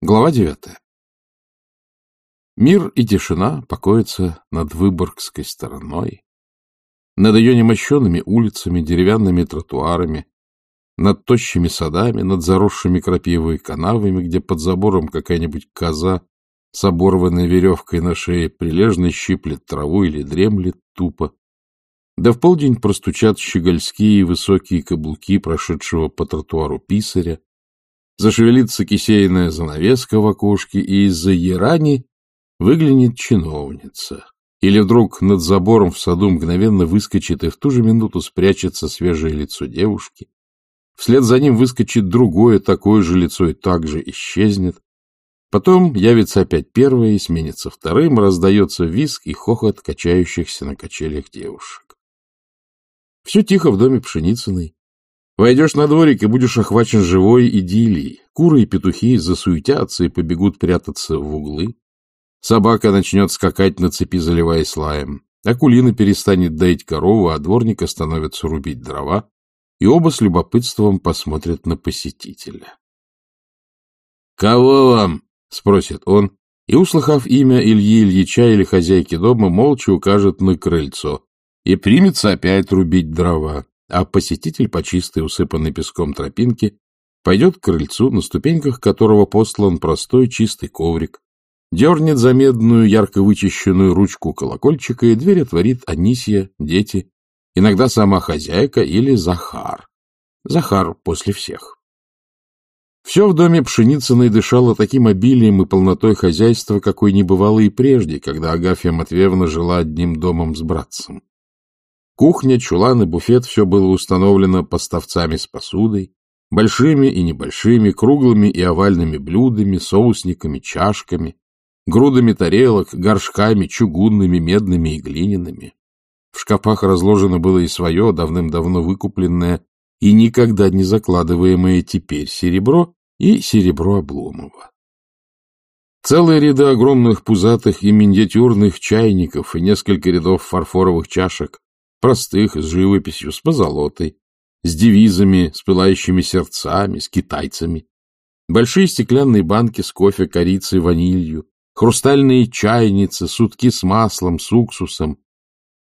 Глава девятая. Мир и тишина покоятся над Выборгской стороной, над ее немощенными улицами, деревянными тротуарами, над тощими садами, над заросшими крапивой канавами, где под забором какая-нибудь коза с оборванной веревкой на шее прилежно щиплет траву или дремлет тупо. Да в полдень простучат щегольские высокие каблуки прошедшего по тротуару писаря, Зашевелится кисейная занавеска в окошке, и из-за ярани выглянет чиновница. Или вдруг над забором в саду мгновенно выскочит и в ту же минуту спрячется свежее лицо девушки. Вслед за ним выскочит другое такое же лицо и также исчезнет. Потом явится опять первое и сменится вторым, раздается виск и хохот качающихся на качелях девушек. Все тихо в доме Пшеницыной. Войдешь на дворик и будешь охвачен живой идиллией. Куры и петухи засуетятся и побегут прятаться в углы. Собака начнет скакать на цепи, заливаясь лаем. Акулина перестанет доить корову, а дворник остановится рубить дрова, и оба с любопытством посмотрят на посетителя. — Кого вам? — спросит он, и, услыхав имя Ильи Ильича или хозяйки дома, молча укажет на крыльцо и примется опять рубить дрова а посетитель по чистой, усыпанной песком тропинке пойдет к крыльцу, на ступеньках которого послан простой чистый коврик, дернет за медную, ярко вычищенную ручку колокольчика, и дверь отворит Анисия, дети, иногда сама хозяйка или Захар. Захар после всех. Все в доме Пшеницыной дышало таким обилием и полнотой хозяйства, какой не бывало и прежде, когда Агафья Матвеевна жила одним домом с братцем. Кухня, чулан и буфет — все было установлено поставцами с посудой, большими и небольшими, круглыми и овальными блюдами, соусниками, чашками, грудами тарелок, горшками, чугунными, медными и глиняными. В шкафах разложено было и свое, давным-давно выкупленное и никогда не закладываемое теперь серебро и серебро Обломова. Целые ряды огромных пузатых и миниатюрных чайников и несколько рядов фарфоровых чашек простых, с живописью, с позолотой, с девизами, с пылающими сердцами, с китайцами. Большие стеклянные банки с кофе, корицей, ванилью, хрустальные чайницы, сутки с маслом, с уксусом.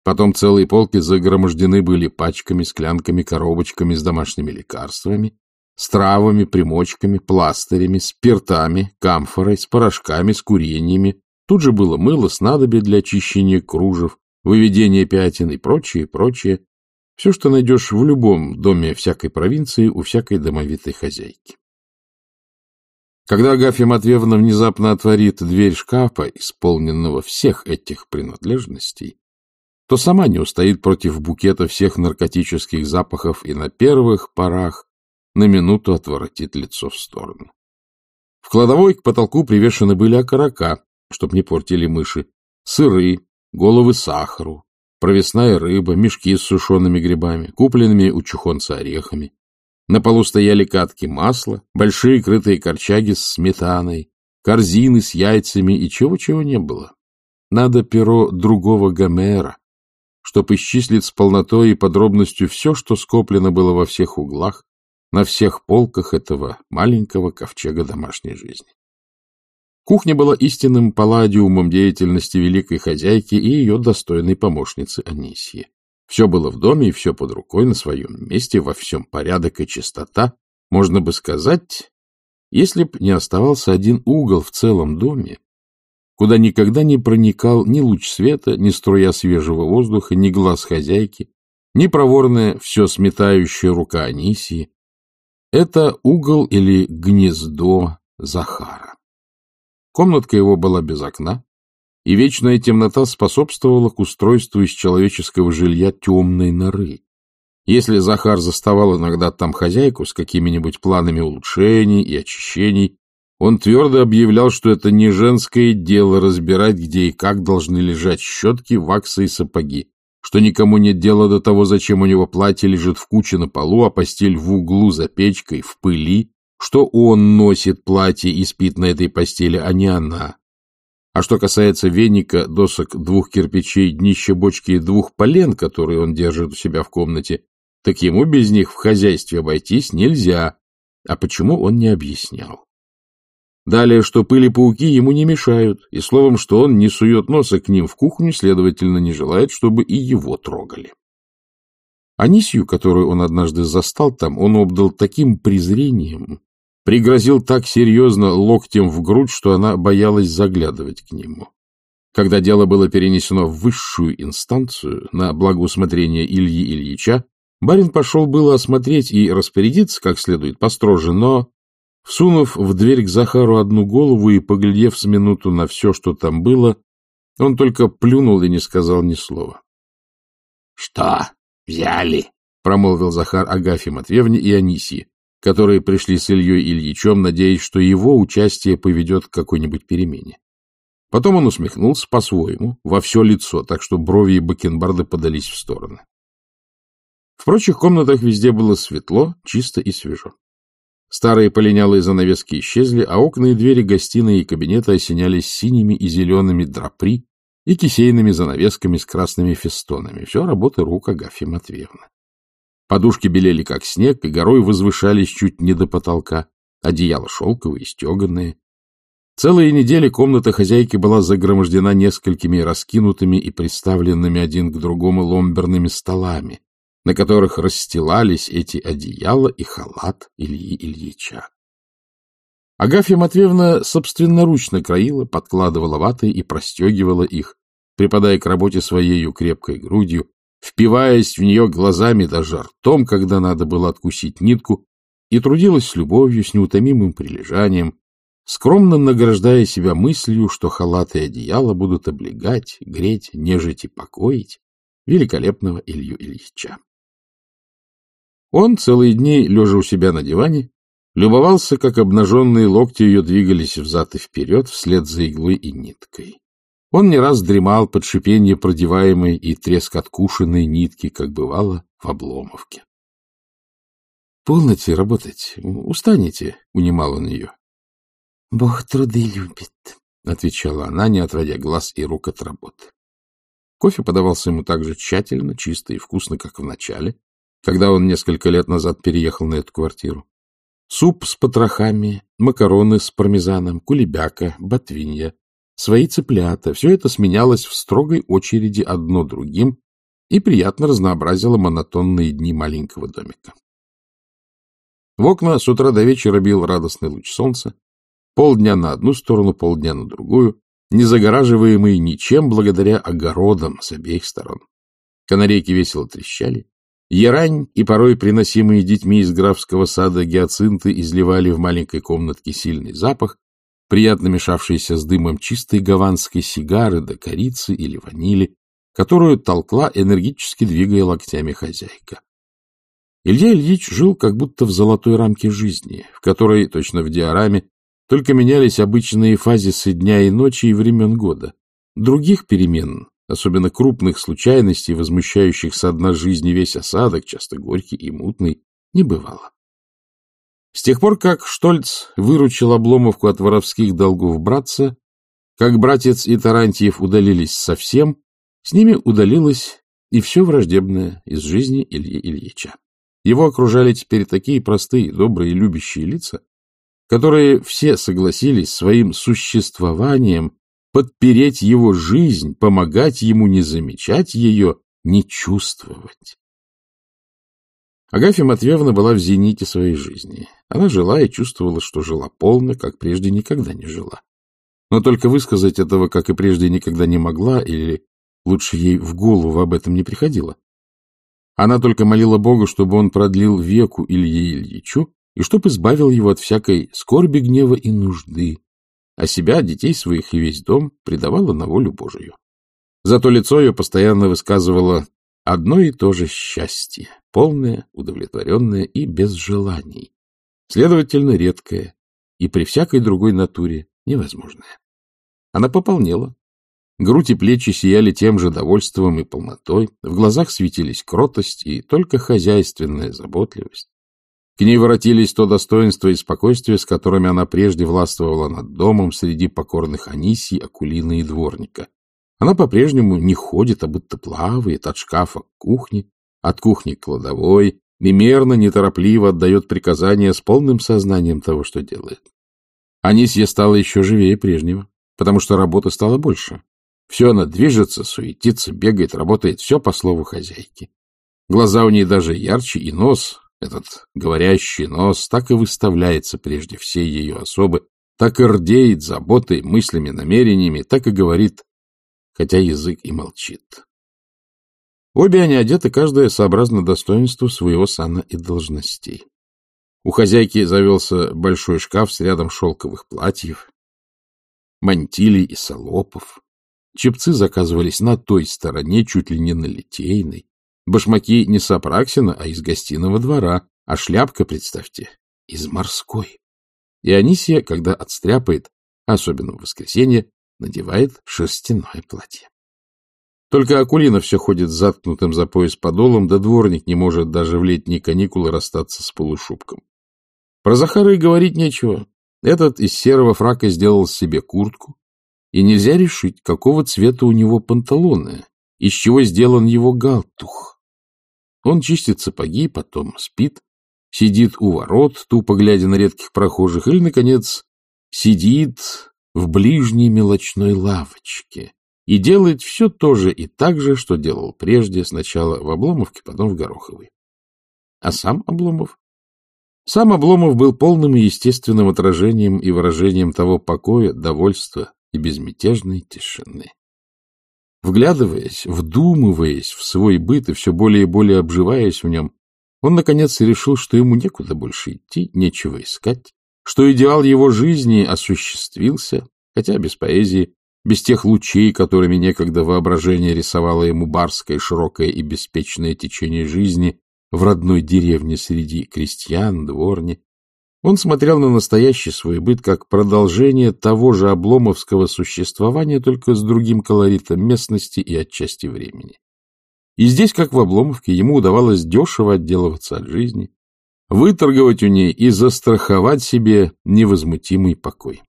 Потом целые полки загромождены были пачками, склянками, коробочками с домашними лекарствами, с травами, примочками, пластырями, спиртами, камфорой, с порошками, с курениями. Тут же было мыло, снадобье для очищения кружев, выведение пятен и прочее, прочее. Все, что найдешь в любом доме всякой провинции у всякой домовитой хозяйки. Когда Агафья Матвеевна внезапно отворит дверь шкафа, исполненного всех этих принадлежностей, то сама не устоит против букета всех наркотических запахов и на первых порах на минуту отворотит лицо в сторону. В кладовой к потолку привешены были окорока, чтоб не портили мыши, сыры, головы сахару, провесная рыба, мешки с сушеными грибами, купленными у чухонца орехами. На полу стояли катки масла, большие крытые корчаги с сметаной, корзины с яйцами и чего-чего не было. Надо перо другого Гомера, чтоб исчислить с полнотой и подробностью все, что скоплено было во всех углах, на всех полках этого маленького ковчега домашней жизни. Кухня была истинным палладиумом деятельности великой хозяйки и ее достойной помощницы Анисии. Все было в доме и все под рукой на своем месте, во всем порядок и чистота, можно бы сказать, если б не оставался один угол в целом доме, куда никогда не проникал ни луч света, ни струя свежего воздуха, ни глаз хозяйки, ни проворная, все сметающая рука Анисии. Это угол или гнездо Захара. Комнатка его была без окна, и вечная темнота способствовала к устройству из человеческого жилья темной норы. Если Захар заставал иногда там хозяйку с какими-нибудь планами улучшений и очищений, он твердо объявлял, что это не женское дело разбирать, где и как должны лежать щетки, ваксы и сапоги, что никому нет дела до того, зачем у него платье лежит в куче на полу, а постель в углу за печкой, в пыли, что он носит платье и спит на этой постели, а не она. А что касается веника, досок, двух кирпичей, днища бочки и двух полен, которые он держит у себя в комнате, так ему без них в хозяйстве обойтись нельзя. А почему он не объяснял? Далее, что пыли-пауки ему не мешают, и словом, что он не сует носа к ним в кухню, следовательно, не желает, чтобы и его трогали. Анисью, которую он однажды застал там, он обдал таким презрением, пригрозил так серьезно локтем в грудь, что она боялась заглядывать к нему. Когда дело было перенесено в высшую инстанцию на благоусмотрение Ильи Ильича, барин пошел было осмотреть и распорядиться как следует построже, но, всунув в дверь к Захару одну голову и поглядев с минуту на все, что там было, он только плюнул и не сказал ни слова. — Что, взяли? — промолвил Захар Агафье Матвеевне и Анисии, которые пришли с Ильей Ильичем, надеясь, что его участие поведет к какой-нибудь перемене. Потом он усмехнулся по-своему, во все лицо, так что брови и бакенбарды подались в стороны. В прочих комнатах везде было светло, чисто и свежо. Старые полинялые занавески исчезли, а окна и двери гостиной и кабинета осенялись синими и зелеными драпри и кисейными занавесками с красными фестонами. Все работа рук Агафьи Матвеевны. Подушки белели, как снег, и горой возвышались чуть не до потолка. Одеяло шелковые, стеганые. Целые недели комната хозяйки была загромождена несколькими раскинутыми и приставленными один к другому ломберными столами, на которых расстилались эти одеяла и халат Ильи Ильича. Агафья Матвеевна собственноручно краила, подкладывала ваты и простегивала их, припадая к работе своею крепкой грудью, впиваясь в нее глазами даже ртом, когда надо было откусить нитку, и трудилась с любовью, с неутомимым прилежанием, скромно награждая себя мыслью, что халаты и одеяло будут облегать, греть, нежить и покоить великолепного Илью Ильича. Он целые дни, лежа у себя на диване, любовался, как обнаженные локти ее двигались взад и вперед вслед за иглой и ниткой. Он не раз дремал под шипение продеваемой и треск откушенной нитки, как бывало в Обломовке. — Полноте работать, устанете, — унимал он ее. — Бог труды любит, — отвечала она, не отводя глаз и рук от работы. Кофе подавался ему так же тщательно, чисто и вкусно, как в начале, когда он несколько лет назад переехал на эту квартиру. Суп с потрохами, макароны с пармезаном, кулебяка, ботвинья, свои цыплята. Все это сменялось в строгой очереди одно другим и приятно разнообразило монотонные дни маленького домика. В окна с утра до вечера бил радостный луч солнца, полдня на одну сторону, полдня на другую, не загораживаемый ничем благодаря огородам с обеих сторон. Канарейки весело трещали, Ярань и порой приносимые детьми из графского сада гиацинты изливали в маленькой комнатке сильный запах, приятно мешавшийся с дымом чистой гаванской сигары до корицы или ванили, которую толкла, энергически двигая локтями хозяйка. Илья Ильич жил как будто в золотой рамке жизни, в которой, точно в диораме, только менялись обычные фазисы дня и ночи и времен года. Других перемен, особенно крупных случайностей, возмущающих со дна жизни весь осадок, часто горький и мутный, не бывало. С тех пор, как Штольц выручил Обломовку от воровских долгов братца, как братец и Тарантьев удалились совсем, с ними удалилось и все враждебное из жизни Ильи Ильича. Его окружали теперь такие простые, добрые, любящие лица, которые все согласились своим существованием подпереть его жизнь, помогать ему не замечать ее, не чувствовать. Агафья Матвеевна была в зените своей жизни. Она жила и чувствовала, что жила полно, как прежде никогда не жила. Но только высказать этого, как и прежде, никогда не могла, или лучше ей в голову об этом не приходило. Она только молила Бога, чтобы он продлил веку Илье Ильичу и чтоб избавил его от всякой скорби, гнева и нужды, а себя, детей своих и весь дом предавала на волю Божию. Зато лицо ее постоянно высказывало одно и то же счастье, полное, удовлетворенное и без желаний, следовательно, редкое и при всякой другой натуре невозможное. Она пополнела. Грудь и плечи сияли тем же довольством и полнотой, в глазах светились кротость и только хозяйственная заботливость. К ней воротились то достоинство и спокойствие, с которыми она прежде властвовала над домом среди покорных Анисий, Акулина и дворника. Она по-прежнему не ходит, а будто плавает от шкафа к кухне, от кухни к кладовой, и мерно, неторопливо отдает приказания с полным сознанием того, что делает. Анисья стала еще живее прежнего, потому что работы стало больше. Все она движется, суетится, бегает, работает, все по слову хозяйки. Глаза у ней даже ярче, и нос, этот говорящий нос, так и выставляется прежде всей ее особы, так и рдеет заботой, мыслями, намерениями, так и говорит, хотя язык и молчит. Обе они одеты, каждая сообразно достоинству своего сана и должностей. У хозяйки завелся большой шкаф с рядом шелковых платьев, мантилей и салопов. Чепцы заказывались на той стороне, чуть ли не на Литейной. Башмаки не с Апраксина, а из гостиного двора, а шляпка, представьте, из морской. И Анисия, когда отстряпает, особенно в воскресенье, надевает шерстяное платье. Только Акулина все ходит заткнутым за пояс подолом, да дворник не может даже в летние каникулы расстаться с полушубком. Про Захара и говорить нечего. Этот из серого фрака сделал себе куртку, и нельзя решить, какого цвета у него панталоны, из чего сделан его галтух. Он чистит сапоги, потом спит, сидит у ворот, тупо глядя на редких прохожих, или, наконец, сидит в ближней мелочной лавочке, и делает все то же и так же, что делал прежде, сначала в Обломовке, потом в Гороховой. А сам Обломов? Сам Обломов был полным и естественным отражением и выражением того покоя, довольства и безмятежной тишины. Вглядываясь, вдумываясь в свой быт и все более и более обживаясь в нем, он, наконец, решил, что ему некуда больше идти, нечего искать, что идеал его жизни осуществился, хотя без поэзии, без тех лучей, которыми некогда воображение рисовало ему барское, широкое и беспечное течение жизни в родной деревне среди крестьян, дворни. Он смотрел на настоящий свой быт как продолжение того же обломовского существования, только с другим колоритом местности и отчасти времени. И здесь, как в Обломовке, ему удавалось дешево отделываться от жизни, выторговать у ней и застраховать себе невозмутимый покой.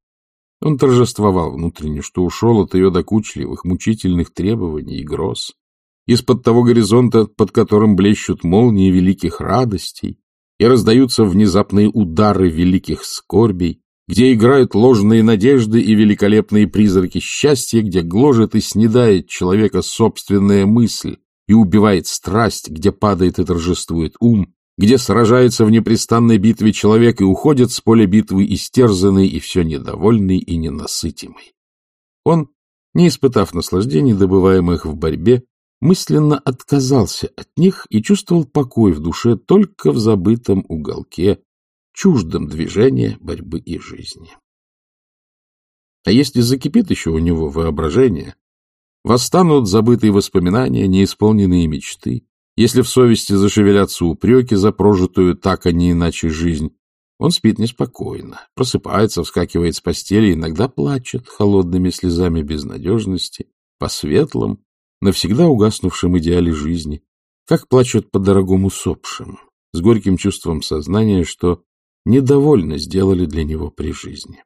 Он торжествовал внутренне, что ушел от ее докучливых, мучительных требований и гроз, из-под того горизонта, под которым блещут молнии великих радостей и раздаются внезапные удары великих скорбей, где играют ложные надежды и великолепные призраки счастья, где гложет и снедает человека собственная мысль и убивает страсть, где падает и торжествует ум, где сражается в непрестанной битве человек и уходит с поля битвы истерзанный и все недовольный и ненасытимый. Он, не испытав наслаждений, добываемых в борьбе, мысленно отказался от них и чувствовал покой в душе только в забытом уголке, чуждом движения, борьбы и жизни. А если закипит еще у него воображение, восстанут забытые воспоминания, неисполненные мечты, если в совести зашевелятся упреки за прожитую так, а не иначе жизнь, он спит неспокойно, просыпается, вскакивает с постели, иногда плачет холодными слезами безнадежности по светлым, навсегда угаснувшим идеале жизни, как плачут по дорогому усопшим, с горьким чувством сознания, что недовольно сделали для него при жизни.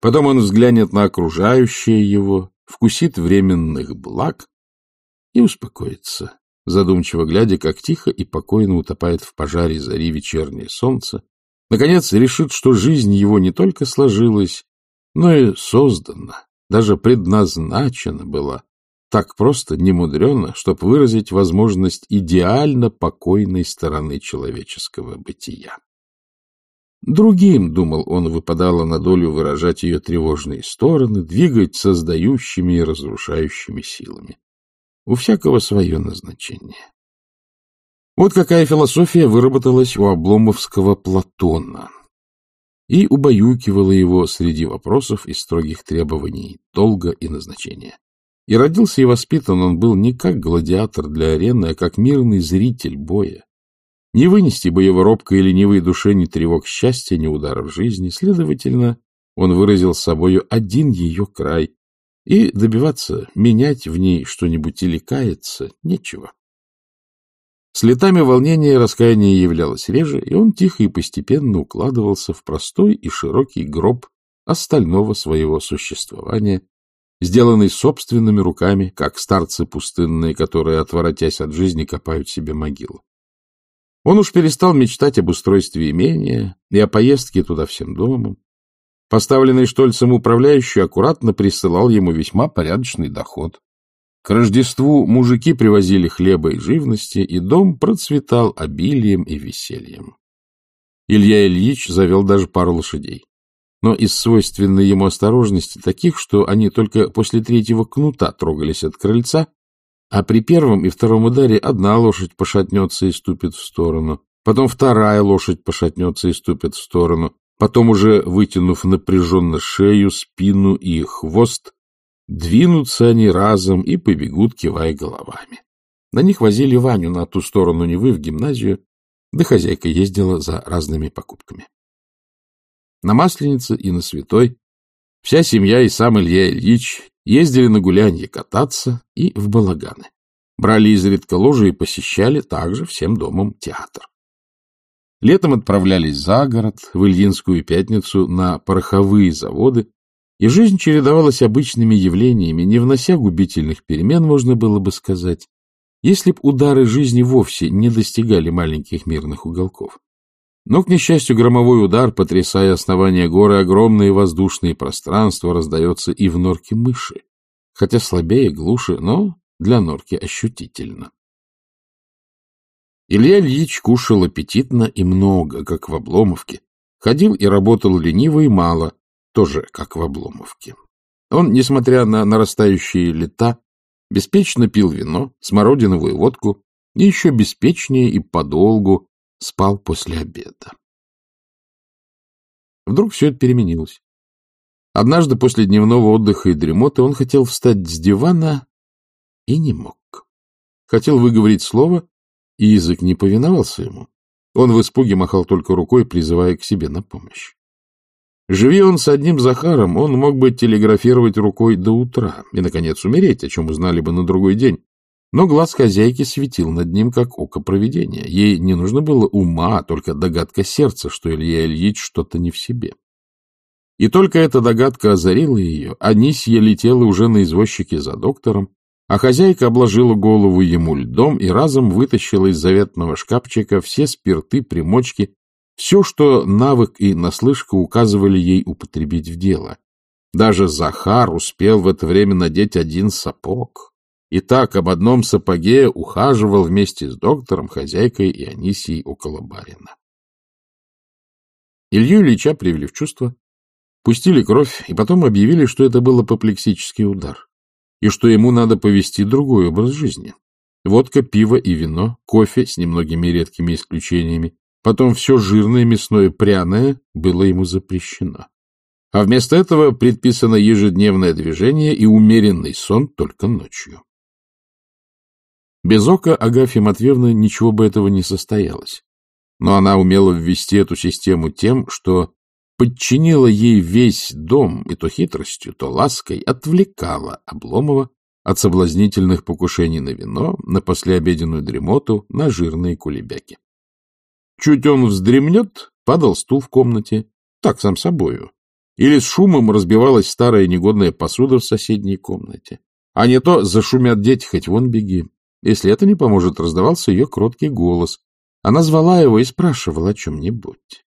Потом он взглянет на окружающее его, вкусит временных благ и успокоится, задумчиво глядя, как тихо и покойно утопает в пожаре зари вечернее солнце, наконец решит, что жизнь его не только сложилась, но и создана, даже предназначена была, так просто, немудренно, чтобы выразить возможность идеально покойной стороны человеческого бытия. Другим, думал он, выпадало на долю выражать ее тревожные стороны, двигать создающими и разрушающими силами. У всякого свое назначение. Вот какая философия выработалась у обломовского Платона и убаюкивала его среди вопросов и строгих требований, долга и назначения. И родился и воспитан он был не как гладиатор для арены, а как мирный зритель боя. Не вынести бы его робкой и ленивой душе ни тревог счастья, ни ударов жизни. Следовательно, он выразил собою один ее край, и добиваться, менять в ней что-нибудь или каяться нечего. С летами волнения и раскаяния являлось реже, и он тихо и постепенно укладывался в простой и широкий гроб остального своего существования, сделанный собственными руками, как старцы пустынные, которые, отворотясь от жизни, копают себе могилу. Он уж перестал мечтать об устройстве имения и о поездке туда всем домом. Поставленный Штольцем управляющий аккуратно присылал ему весьма порядочный доход. К Рождеству мужики привозили хлеба и живности, и дом процветал обилием и весельем. Илья Ильич завел даже пару лошадей. Но из свойственной ему осторожности таких, что они только после третьего кнута трогались от крыльца, а при первом и втором ударе одна лошадь пошатнется и ступит в сторону, потом вторая лошадь пошатнется и ступит в сторону, потом уже, вытянув напряженно шею, спину и хвост, двинутся они разом и побегут, кивая головами. На них возили Ваню на ту сторону Невы в гимназию, да хозяйка ездила за разными покупками. На Масленице и на Святой вся семья и сам Илья Ильич ездили на гулянье кататься и в балаганы. Брали изредка ложи и посещали также всем домом театр. Летом отправлялись за город, в Ильинскую пятницу, на пороховые заводы, и жизнь чередовалась обычными явлениями, не внося губительных перемен, можно было бы сказать, если б удары жизни вовсе не достигали маленьких мирных уголков. Но, к несчастью, громовой удар, потрясая основание горы, огромные воздушные пространства раздается и в норке мыши, хотя слабее, глуше, но для норки ощутительно. Илья Ильич кушал аппетитно и много, как в Обломовке. Ходил и работал лениво и мало, тоже как в Обломовке. Он, несмотря на нарастающие лета, беспечно пил вино, смородиновую водку и еще беспечнее и подолгу спал после обеда. Вдруг все это переменилось. Однажды после дневного отдыха и дремоты он хотел встать с дивана и не мог. Хотел выговорить слово, и язык не повиновался ему. Он в испуге махал только рукой, призывая к себе на помощь. Живи он с одним Захаром, он мог бы телеграфировать рукой до утра и, наконец, умереть, о чем узнали бы на другой день. Но глаз хозяйки светил над ним, как око провидения. Ей не нужно было ума, а только догадка сердца, что Илья Ильич что-то не в себе. И только эта догадка озарила ее, Анисья летела уже на извозчике за доктором, а хозяйка обложила голову ему льдом и разом вытащила из заветного шкафчика все спирты, примочки, все, что навык и наслышка указывали ей употребить в дело. Даже Захар успел в это время надеть один сапог. И так об одном сапоге ухаживал вместе с доктором, хозяйкой и Анисией около барина. Илью Ильича привели в чувство, пустили кровь и потом объявили, что это был апоплексический удар и что ему надо повести другой образ жизни. Водка, пиво и вино, кофе с немногими редкими исключениями, потом все жирное, мясное, пряное было ему запрещено. А вместо этого предписано ежедневное движение и умеренный сон только ночью. Без ока Агафья Матвеевна ничего бы этого не состоялось. Но она умела ввести эту систему тем, что подчинила ей весь дом и то хитростью, то лаской отвлекала Обломова от соблазнительных покушений на вино, на послеобеденную дремоту, на жирные кулебяки. Чуть он вздремнет, падал стул в комнате, так сам собою, или с шумом разбивалась старая негодная посуда в соседней комнате. А не то зашумят дети, хоть вон беги. Если это не поможет, раздавался ее кроткий голос. Она звала его и спрашивала о чем-нибудь.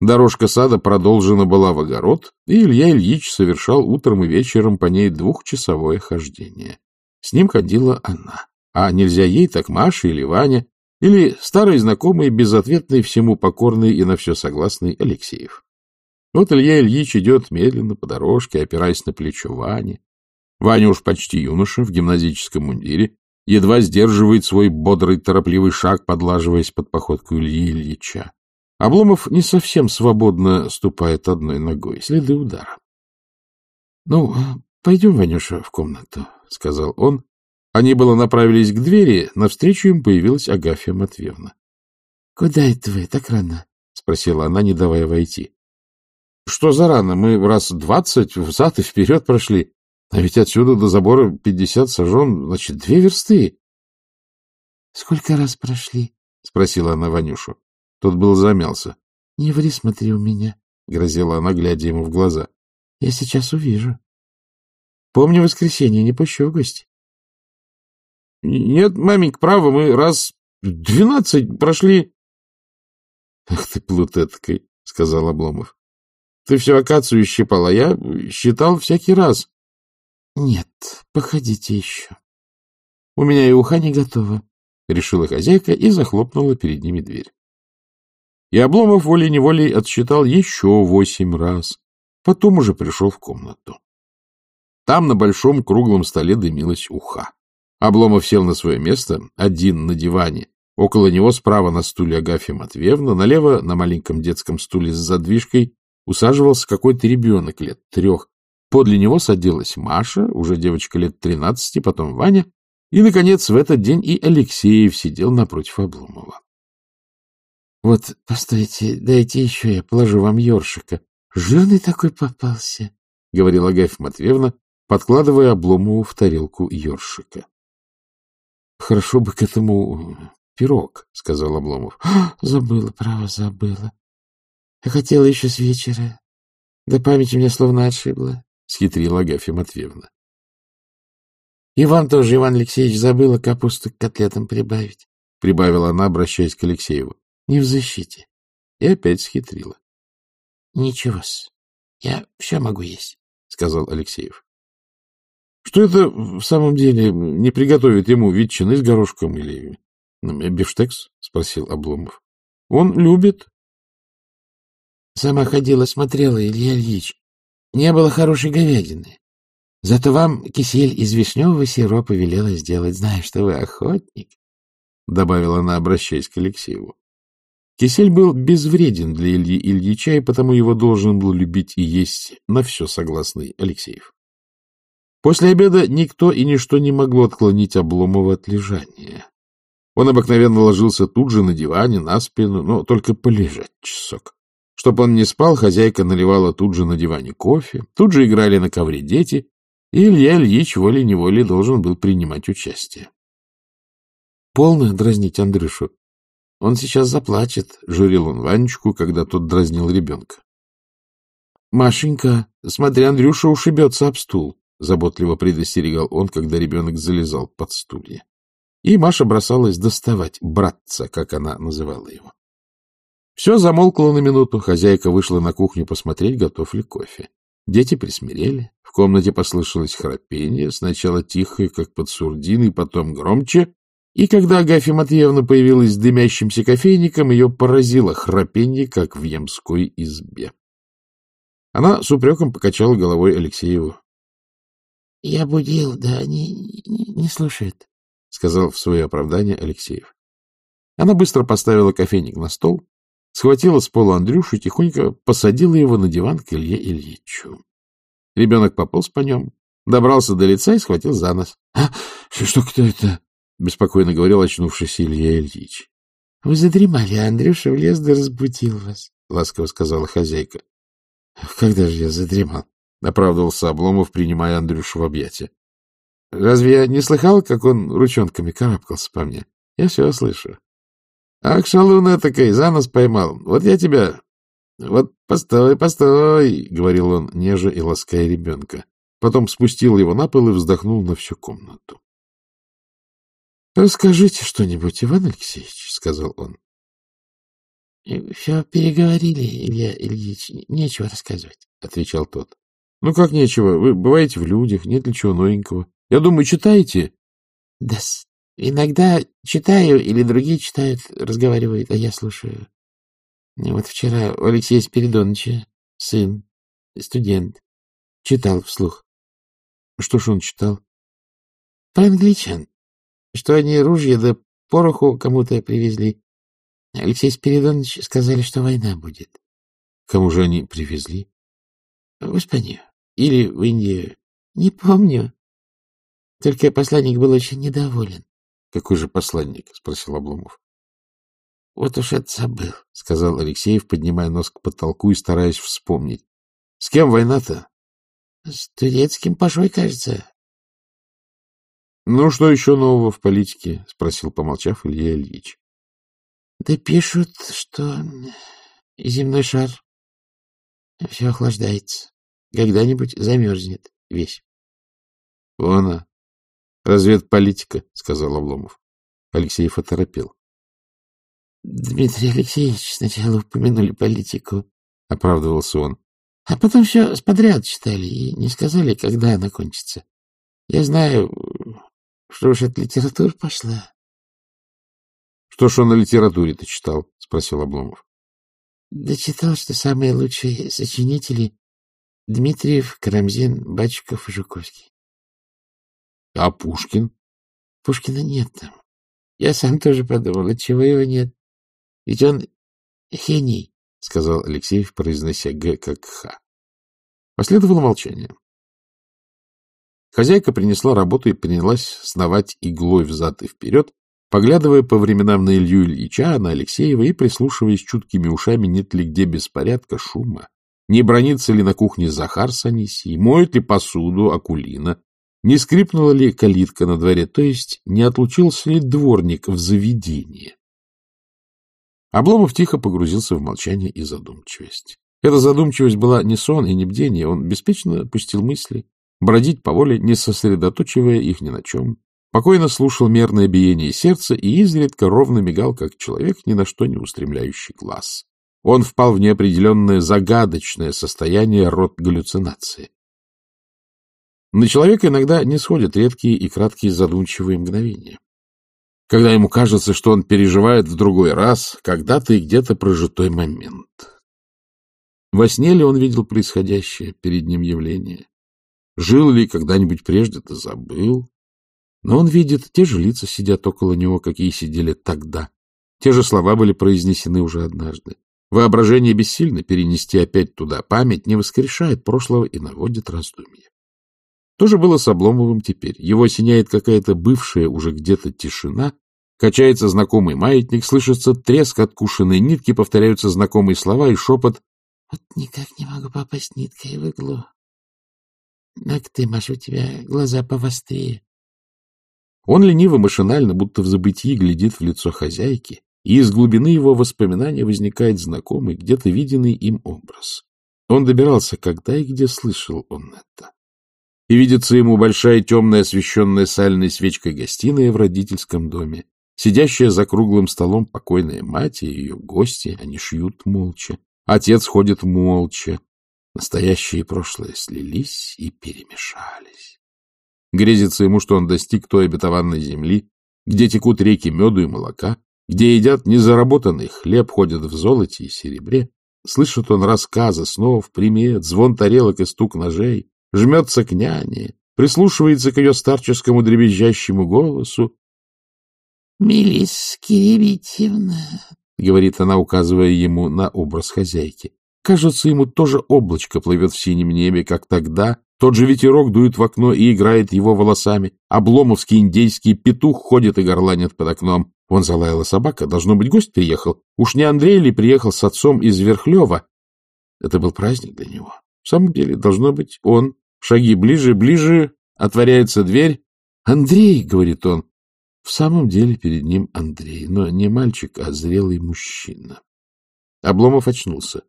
Дорожка сада продолжена была в огород, и Илья Ильич совершал утром и вечером по ней двухчасовое хождение. С ним ходила она. А нельзя ей, так Маша или Ваня, или старый знакомый, безответный, всему покорный и на все согласный Алексеев. Вот Илья Ильич идет медленно по дорожке, опираясь на плечо Вани. Ваня уж почти юноша, в гимназическом мундире, едва сдерживает свой бодрый, торопливый шаг, подлаживаясь под походку Ильи Ильича. Обломов не совсем свободно ступает одной ногой, следы удара. — Ну, пойдем, Ванюша, в комнату, — сказал он. Они было направились к двери, навстречу им появилась Агафья Матвеевна. — Куда это вы так рано? — спросила она, не давая войти. — Что за рано? Мы раз двадцать взад и вперед прошли. А ведь отсюда до забора пятьдесят сажен, значит, две версты. — Сколько раз прошли? — спросила она Ванюшу. Тот был замялся. — Не ври, смотри у меня, — грозила она, глядя ему в глаза. — Я сейчас увижу. — Помню воскресенье, не пущу в гости. — Нет, маменька, право, мы раз двенадцать прошли. — Ах ты, плут эткой, — сказал Обломов. Ты всю акацию щипала, я считал всякий раз. — Нет, походите еще. У меня и уха не готова, — решила хозяйка и захлопнула перед ними дверь. И Обломов волей-неволей отсчитал еще восемь раз. Потом уже пришел в комнату. Там на большом круглом столе дымилась уха. Обломов сел на свое место, один на диване. Около него справа на стуле Агафья Матвеевна, налево на маленьком детском стуле с задвижкой усаживался какой-то ребенок лет трех. Подле него садилась Маша, уже девочка лет тринадцати, потом Ваня, и, наконец, в этот день и Алексеев сидел напротив Обломова. — Вот, постойте, дайте еще я положу вам ёршика. Жирный такой попался, — говорила Агафья Матвеевна, подкладывая Обломову в тарелку ёршика. — Хорошо бы к этому пирог, — сказал Обломов. — Забыла, право, забыла. Я хотела еще с вечера. Да память меня словно отшибла, — схитрила Агафья Матвеевна. — И вам тоже, Иван Алексеевич, забыла капусту к котлетам прибавить, — прибавила она, обращаясь к Алексееву. — Не в защите. И опять схитрила. — Ничего-с, я все могу есть, — сказал Алексеев. — Что это в самом деле не приготовит ему ветчины с горошком или бифштекс? — спросил Обломов. — Он любит. Сама ходила, смотрела, Илья Ильич. Не было хорошей говядины. Зато вам кисель из вишневого сиропа велела сделать. Знаю, что вы охотник, — добавила она, обращаясь к Алексееву. Кисель был безвреден для Ильи Ильича, и потому его должен был любить и есть на все согласный Алексеев. После обеда никто и ничто не могло отклонить Обломова от лежания. Он обыкновенно ложился тут же на диване, на спину, но только полежать часок. Чтоб он не спал, хозяйка наливала тут же на диване кофе, тут же играли на ковре дети, и Илья Ильич волей-неволей должен был принимать участие. — Полно дразнить Андрюшу. Он сейчас заплачет, — журил он Ванечку, когда тот дразнил ребенка. — Машенька, смотри, Андрюша ушибется об стул, — заботливо предостерегал он, когда ребенок залезал под стулья. И Маша бросалась доставать братца, как она называла его. Все замолкло на минуту, хозяйка вышла на кухню посмотреть, готов ли кофе. Дети присмирели, в комнате послышалось храпение, сначала тихое, как под сурдиной, потом громче, и когда Агафья Матвеевна появилась с дымящимся кофейником, ее поразило храпенье, как в ямской избе. Она с упреком покачала головой Алексееву. — Я будил, да не, не, слушает, — сказал в свое оправдание Алексеев. Она быстро поставила кофейник на стол, схватила с пола Андрюшу и тихонько посадила его на диван к Илье Ильичу. Ребенок пополз по нем, добрался до лица и схватил за нос. — А, что, кто это? — беспокойно говорил очнувшийся Илья Ильич. — Вы задремали, а Андрюша влез да разбудил вас, — ласково сказала хозяйка. — Когда же я задремал? — оправдывался Обломов, принимая Андрюшу в объятия. — Разве я не слыхал, как он ручонками карабкался по мне? Я все слышу. — Ах, шалуна такая, за нос поймал. Вот я тебя... Вот постой, постой, — говорил он, неже и лаская ребенка. Потом спустил его на пол и вздохнул на всю комнату. — Расскажите что-нибудь, Иван Алексеевич, — сказал он. — Все переговорили, Илья Ильич, нечего рассказывать, — отвечал тот. — Ну, как нечего? Вы бываете в людях, нет ничего новенького. Я думаю, читаете? — Да-с, Иногда читаю, или другие читают, разговаривают, а я слушаю. Вот вчера у Алексея Спиридоновича сын, студент, читал вслух. Что ж он читал? Про англичан. Что они ружья да пороху кому-то привезли. Алексей Спиридонович сказали, что война будет. Кому же они привезли? В Испанию. Или в Индию. Не помню. Только посланник был очень недоволен. — Какой же посланник? — спросил Обломов. — Вот уж это забыл, — сказал Алексеев, поднимая нос к потолку и стараясь вспомнить. — С кем война-то? — С турецким пашой, кажется. — Ну, что еще нового в политике? — спросил, помолчав, Илья Ильич. — Да пишут, что земной шар все охлаждается. Когда-нибудь замерзнет весь. — Вон Разведполитика, — сказал Обломов. Алексеев оторопел. — Дмитрий Алексеевич, сначала упомянули политику, — оправдывался он. А потом все подряд читали и не сказали, когда она кончится. Я знаю, что уж от литературы пошла. — Что ж он на литературе-то читал? — спросил Обломов. — Да читал, что самые лучшие сочинители — Дмитриев, Карамзин, Бачков и Жуковский. — А Пушкин? — Пушкина нет там. Я сам тоже подумал, отчего его нет. Ведь он гений. — сказал Алексеев, произнося «г» как «х». Последовало молчание. Хозяйка принесла работу и принялась сновать иглой взад и вперед, поглядывая по временам на Илью Ильича, на Алексеева и прислушиваясь чуткими ушами, нет ли где беспорядка, шума, не бронится ли на кухне Захар с Анисией, моет ли посуду Акулина, не скрипнула ли калитка на дворе, то есть не отлучился ли дворник в заведение. Обломов тихо погрузился в молчание и задумчивость. Эта задумчивость была не сон и не бдение, он беспечно пустил мысли, бродить по воле, не сосредоточивая их ни на чем. Покойно слушал мерное биение сердца и изредка ровно мигал, как человек, ни на что не устремляющий глаз. Он впал в неопределенное загадочное состояние род галлюцинации. На человека иногда не сходят редкие и краткие задумчивые мгновения когда ему кажется, что он переживает в другой раз когда-то и где-то прожитой момент. Во сне ли он видел происходящее перед ним явление? Жил ли когда-нибудь прежде, то забыл. Но он видит, те же лица сидят около него, какие сидели тогда. Те же слова были произнесены уже однажды. Воображение бессильно перенести опять туда. Память не воскрешает прошлого и наводит раздумья. То же было с Обломовым теперь. Его осеняет какая-то бывшая уже где-то тишина, качается знакомый маятник, слышится треск откушенной нитки, повторяются знакомые слова и шепот. — Вот никак не могу попасть ниткой в иглу. Ак ты, Маша, у тебя глаза повострее. Он лениво, машинально, будто в забытии, глядит в лицо хозяйки, и из глубины его воспоминания возникает знакомый, где-то виденный им образ. Он добирался, когда и где слышал он это и видится ему большая темная освещенная сальной свечкой гостиная в родительском доме, сидящая за круглым столом покойная мать и ее гости, они шьют молча. Отец ходит молча. Настоящее и прошлое слились и перемешались. Грезится ему, что он достиг той обетованной земли, где текут реки меду и молока, где едят незаработанный хлеб, ходят в золоте и серебре. Слышит он рассказы снов, примет, звон тарелок и стук ножей, жмется к няне, прислушивается к ее старческому дребезжащему голосу. — Мелисса Киребитьевна, — говорит она, указывая ему на образ хозяйки. Кажется, ему тоже облачко плывет в синем небе, как тогда. Тот же ветерок дует в окно и играет его волосами. Обломовский индейский петух ходит и горланит под окном. Вон залаяла собака. Должно быть, гость приехал. Уж не Андрей ли приехал с отцом из Верхлева? Это был праздник для него. В самом деле, должно быть, он. Шаги ближе, ближе, отворяется дверь. «Андрей!» — говорит он. В самом деле перед ним Андрей, но не мальчик, а зрелый мужчина. Обломов очнулся.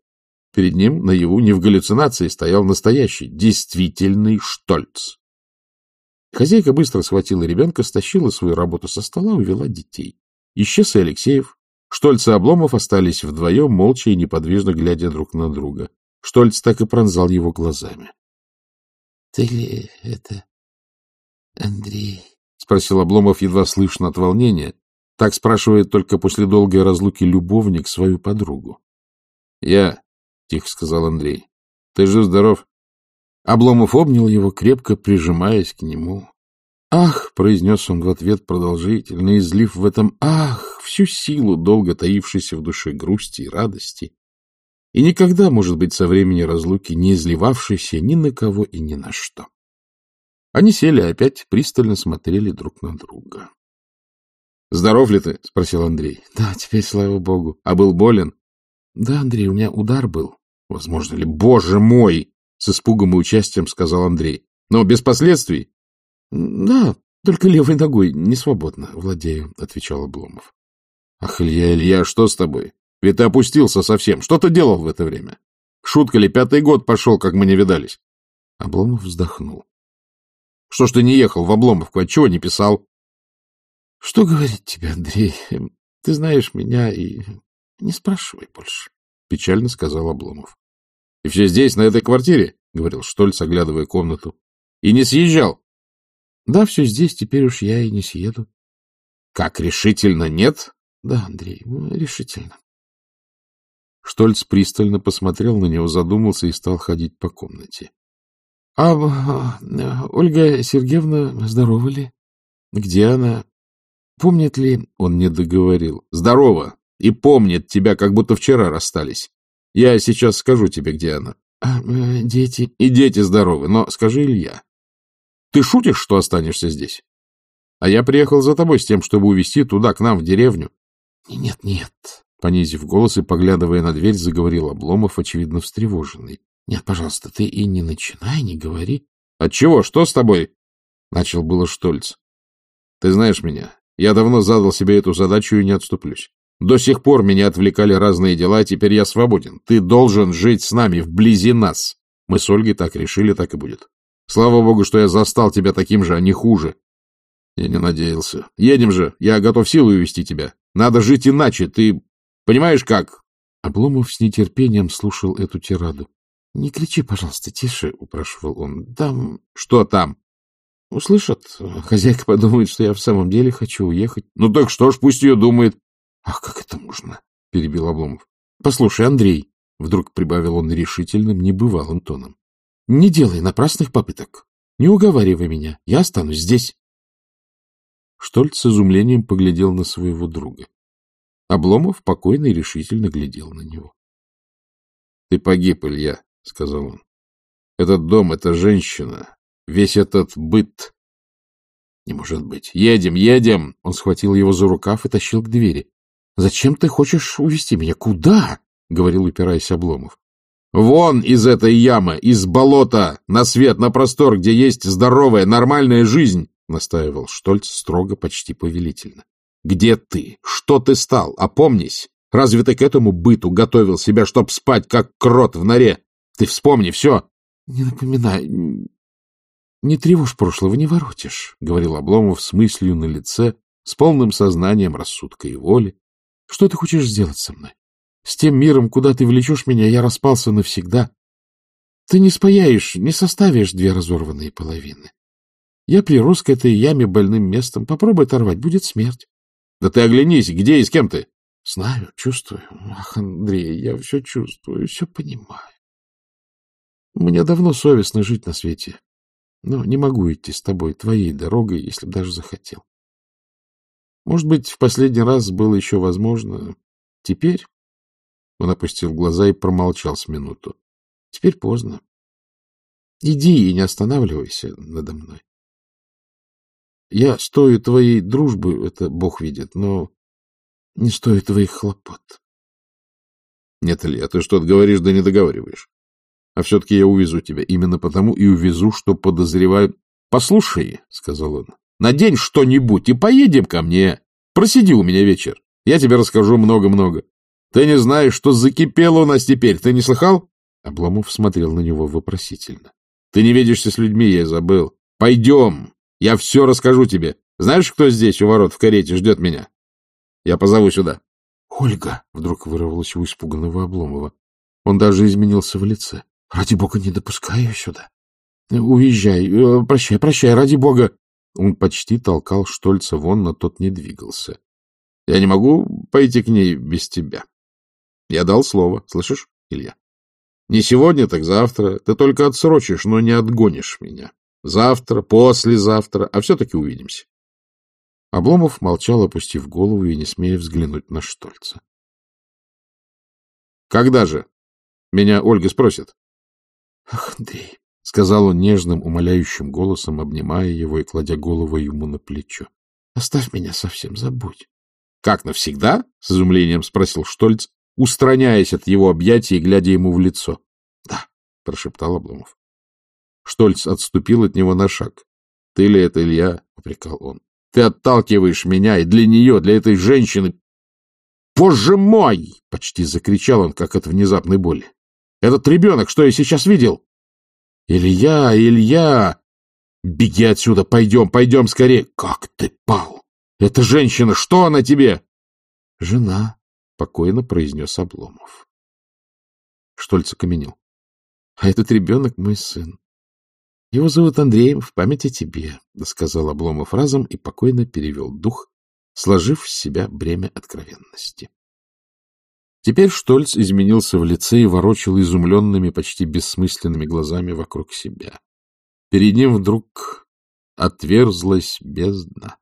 Перед ним наяву не в галлюцинации стоял настоящий, действительный Штольц. Хозяйка быстро схватила ребенка, стащила свою работу со стола, увела детей. Исчез и Алексеев. Штольц и Обломов остались вдвоем, молча и неподвижно глядя друг на друга. Штольц так и пронзал его глазами. — Ты ли это, Андрей? — спросил Обломов едва слышно от волнения. Так спрашивает только после долгой разлуки любовник свою подругу. — Я, — тихо сказал Андрей. — Ты жив-здоров? Обломов обнял его, крепко прижимаясь к нему. «Ах!» — произнес он в ответ продолжительно, излив в этом «ах!» всю силу долго таившейся в душе грусти и радости, и никогда, может быть, со времени разлуки не изливавшийся ни на кого и ни на что. Они сели опять, пристально смотрели друг на друга. — Здоров ли ты? — спросил Андрей. — Да, теперь, слава богу. А был болен? — Да, Андрей, у меня удар был. — Возможно ли? Боже мой! — с испугом и участием сказал Андрей. — Но без последствий? — Да, только левой ногой не свободно владею, — отвечал Обломов. — Ах, Илья, Илья, что с тобой? Ведь ты опустился совсем. Что ты делал в это время? Шутка ли, пятый год пошел, как мы не видались? Обломов вздохнул. Что ж ты не ехал в Обломовку? Отчего не писал? Что говорить тебе, Андрей? Ты знаешь меня и не спрашивай больше, — печально сказал Обломов. — И все здесь, на этой квартире? — говорил Штольц, оглядывая комнату. — И не съезжал? — Да, все здесь, теперь уж я и не съеду. — Как, решительно нет? — Да, Андрей, решительно. Штольц пристально посмотрел на него, задумался и стал ходить по комнате. — А, Ольга Сергеевна здорова ли? Где она? Помнит ли... Он не договорил. — Здорово! И помнит тебя, как будто вчера расстались. Я сейчас скажу тебе, где она. — А э, дети? — И дети здоровы, но скажи, Илья, ты шутишь, что останешься здесь? А я приехал за тобой с тем, чтобы увезти туда, к нам, в деревню. — Нет, нет, — понизив голос и поглядывая на дверь, заговорил Обломов, очевидно встревоженный. — Нет, пожалуйста, ты и не начинай, не говори. — Отчего? Что с тобой? — начал было Штольц. — Ты знаешь меня. Я давно задал себе эту задачу и не отступлюсь. До сих пор меня отвлекали разные дела, теперь я свободен. Ты должен жить с нами, вблизи нас. Мы с Ольгой так решили, так и будет. Слава богу, что я застал тебя таким же, а не хуже. Я не надеялся. Едем же, я готов силой увести тебя. Надо жить иначе, ты понимаешь как? Обломов с нетерпением слушал эту тираду. — Не кричи, пожалуйста, тише, — упрашивал он. — Там... — Что там? — Услышат. Хозяйка подумает, что я в самом деле хочу уехать. — Ну так что ж, пусть ее думает. — Ах, как это можно? — перебил Обломов. — Послушай, Андрей, — вдруг прибавил он решительным, небывалым тоном, — не делай напрасных попыток. Не уговаривай меня. Я останусь здесь. Штольц с изумлением поглядел на своего друга. Обломов покойно и решительно глядел на него. — Ты погиб, Илья, — сказал он. — Этот дом, эта женщина, весь этот быт... Не может быть. Едем, едем! Он схватил его за рукав и тащил к двери. Зачем ты хочешь увести меня? Куда? — говорил, упираясь Обломов. — Вон из этой ямы, из болота, на свет, на простор, где есть здоровая, нормальная жизнь, — настаивал Штольц строго, почти повелительно. — Где ты? Что ты стал? Опомнись! Разве ты к этому быту готовил себя, чтоб спать, как крот в норе? Ты вспомни все! — Не напоминай, не тревожь прошлого, не воротишь, — говорил Обломов с мыслью на лице, с полным сознанием рассудка и воли, что ты хочешь сделать со мной? С тем миром, куда ты влечешь меня, я распался навсегда. Ты не спаяешь, не составишь две разорванные половины. Я прирос к этой яме больным местом. Попробуй оторвать, будет смерть. Да ты оглянись, где и с кем ты? Знаю, чувствую. Ах, Андрей, я все чувствую, все понимаю. Мне давно совестно жить на свете, но не могу идти с тобой твоей дорогой, если б даже захотел. Может быть, в последний раз было еще возможно. Теперь... Он опустил глаза и промолчал с минуту. Теперь поздно. Иди и не останавливайся надо мной. Я стою твоей дружбы, это Бог видит, но не стою твоих хлопот. Нет, Илья, ты что-то говоришь, да не договариваешь. А все-таки я увезу тебя. Именно потому и увезу, что подозреваю... — Послушай, — сказал он, Надень что-нибудь и поедем ко мне. Просиди у меня вечер. Я тебе расскажу много-много. Ты не знаешь, что закипело у нас теперь. Ты не слыхал? Обломов смотрел на него вопросительно. Ты не видишься с людьми, я забыл. Пойдем. Я все расскажу тебе. Знаешь, кто здесь у ворот в карете ждет меня? Я позову сюда. — Ольга! — вдруг вырвалось у испуганного Обломова. Он даже изменился в лице. — Ради бога, не допускай ее сюда. — Уезжай. Э, прощай, прощай, ради бога. Он почти толкал Штольца вон, но тот не двигался. — Я не могу пойти к ней без тебя. Я дал слово, слышишь, Илья? Не сегодня, так завтра. Ты только отсрочишь, но не отгонишь меня. Завтра, послезавтра, а все-таки увидимся. Обломов молчал, опустив голову и не смея взглянуть на Штольца. — Когда же? Меня Ольга спросит. — Ах, Андрей, — сказал он нежным, умоляющим голосом, обнимая его и кладя голову ему на плечо. — Оставь меня совсем, забудь. — Как, навсегда? — с изумлением спросил Штольц, устраняясь от его объятий и глядя ему в лицо. — Да, — прошептал Обломов. Штольц отступил от него на шаг. — Ты ли это, Илья? — упрекал он. — Ты отталкиваешь меня, и для нее, для этой женщины... — Боже мой! — почти закричал он, как от внезапной боли. — Этот ребенок, что я сейчас видел? «Илья, Илья! Беги отсюда, пойдем, пойдем скорее!» «Как ты пал? Это женщина, что она тебе?» «Жена», — покойно произнес Обломов. Штольц окаменел. А этот ребенок мой сын. Его зовут Андреем в память о тебе, — сказал Обломов разом и покойно перевел дух, сложив в себя бремя откровенности. Теперь Штольц изменился в лице и ворочал изумленными, почти бессмысленными глазами вокруг себя. Перед ним вдруг отверзлась бездна,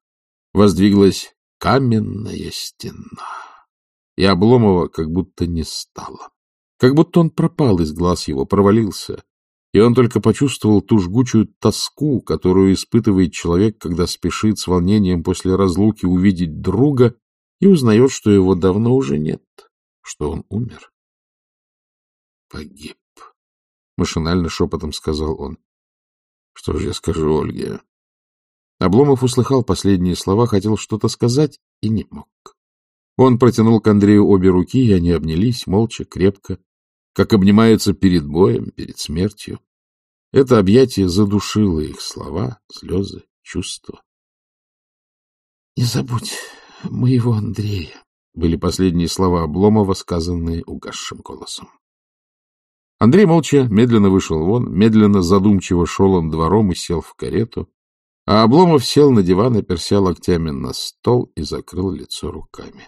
воздвиглась каменная стена, и Обломова как будто не стало. Как будто он пропал из глаз его, провалился, и он только почувствовал ту жгучую тоску, которую испытывает человек, когда спешит с волнением после разлуки увидеть друга и узнает, что его давно уже нет, что он умер. «Погиб», — машинально шепотом сказал он. «Что же я скажу Ольге?» Обломов услыхал последние слова, хотел что-то сказать и не мог. Он протянул к Андрею обе руки, и они обнялись, молча, крепко, как обнимаются перед боем, перед смертью. Это объятие задушило их слова, слезы, чувства. — Не забудь моего Андрея, — были последние слова Обломова, сказанные угасшим голосом. Андрей молча медленно вышел вон, медленно задумчиво шел он двором и сел в карету, а Обломов сел на диван, оперся локтями на стол и закрыл лицо руками.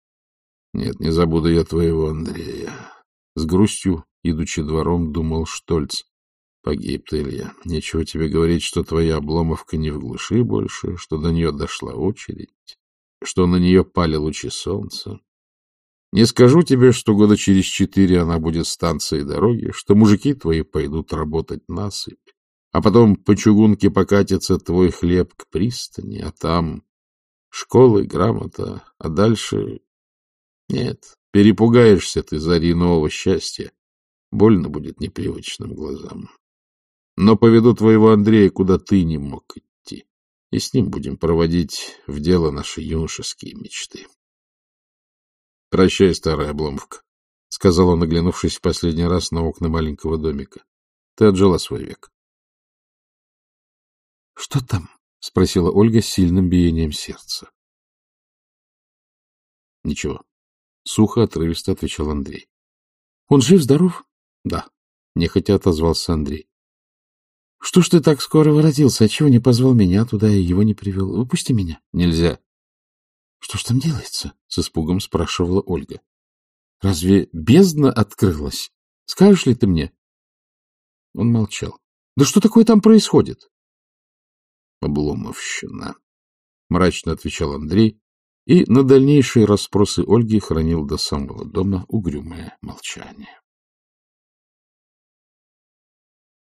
— Нет, не забуду я твоего Андрея. С грустью, идучи двором, думал Штольц. Погиб ты, Илья. Нечего тебе говорить, что твоя обломовка не в глуши больше, что до нее дошла очередь, что на нее пали лучи солнца. Не скажу тебе, что года через четыре она будет станцией дороги, что мужики твои пойдут работать насыпь, а потом по чугунке покатится твой хлеб к пристани, а там школы, грамота, а дальше... Нет, Перепугаешься ты зари нового счастья. Больно будет непривычным глазам. Но поведу твоего Андрея, куда ты не мог идти, и с ним будем проводить в дело наши юношеские мечты. — Прощай, старая обломовка, — сказал он, оглянувшись в последний раз на окна маленького домика. — Ты отжила свой век. — Что там? — спросила Ольга с сильным биением сердца. — Ничего. — сухо, отрывисто отвечал Андрей. — Он жив-здоров? — Да, — нехотя отозвался Андрей. — Что ж ты так скоро воротился? Отчего не позвал меня туда и его не привел? Выпусти меня. — Нельзя. — Что ж там делается? — с испугом спрашивала Ольга. — Разве бездна открылась? Скажешь ли ты мне? Он молчал. — Да что такое там происходит? — Обломовщина, — мрачно отвечал Андрей, и на дальнейшие расспросы Ольги хранил до самого дома угрюмое молчание.